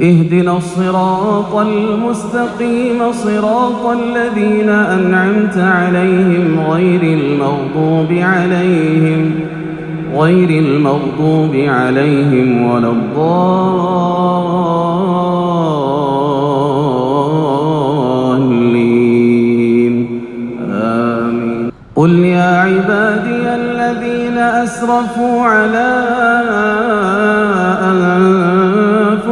اهدنا الصراط المستقيم صراط الذين أنعمت عليهم غير المغضوب عليهم غير المغضوب عليهم ولا الضالين. آمين. قل يا عبادي الذين أسرفوا على أنفسهم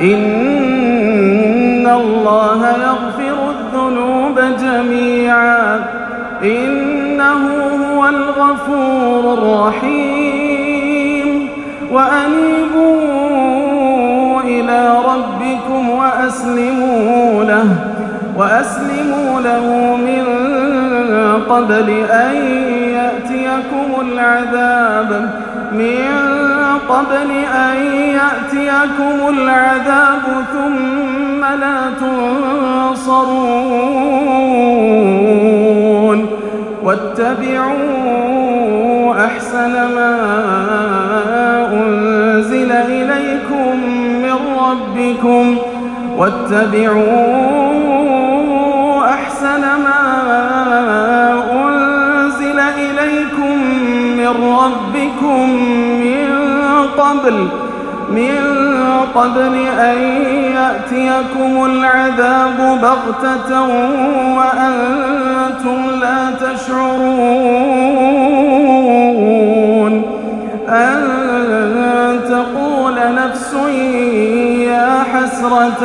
إن الله يغفر الذنوب جميعا. إنه هو الغفور الرحيم. وأنيبوا إلى ربكم وأسلموا له وأسلموا له من قبل أن يأتيكم العذاب من قبل أن يأتيكم العذاب ثم لا تنصرون. واتبعوا أحسن ما أنزل إليكم من ربكم. واتبعوا أحسن ما أنزل إليكم من ربكم من قبل من قبل أن يأتيكم العذاب بغتة وأنتم لا تشعرون. أن تقول نفس يا حسرة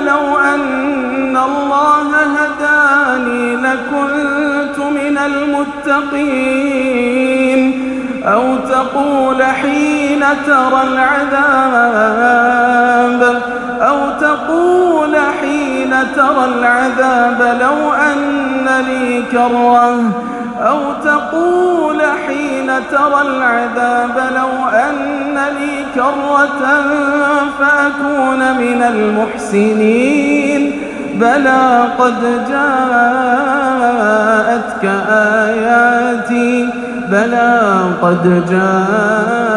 لو أن الله هداني لكنت من المتقين أو تقول حين ترى العذاب أو تقول حين ترى العذاب لو أن لي كرة أو تقول حين ترى العذاب لو أن لي كرة فأكون من المحسنين. بلى قد جاءتك آياتي. بلى قد جاءتك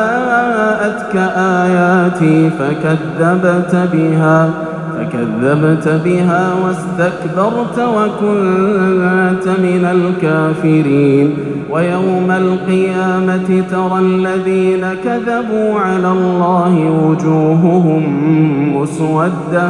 آياتي فكذبت بها. فكذبت بها واستكبرت وكنت من الكافرين. ويوم القيامة ترى الذين كذبوا على الله وجوههم مسودة.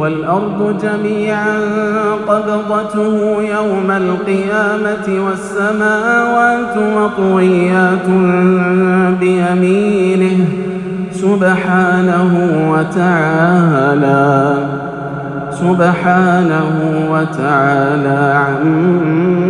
والأرض جميعا قبضته يوم القيامة والسماوات مطويات بيمينه سبحانه وتعالى سبحانه وتعالى عما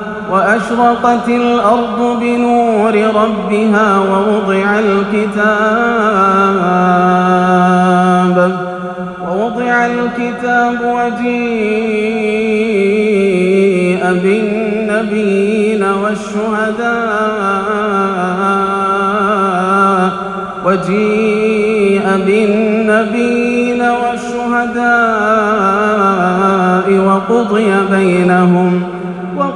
وأشرقت الأرض بنور ربها ووضع الكتاب ووضع الكتاب وجيء بالنبيين والشهداء وجيء بالنبيين والشهداء وقضي بينهم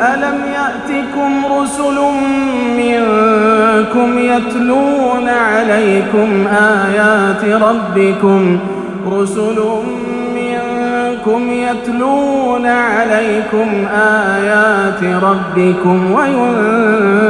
ألم يأتكم رسل منكم يتلون عليكم آيات ربكم رسل منكم يتلون عليكم آيات ربكم وينذرونكم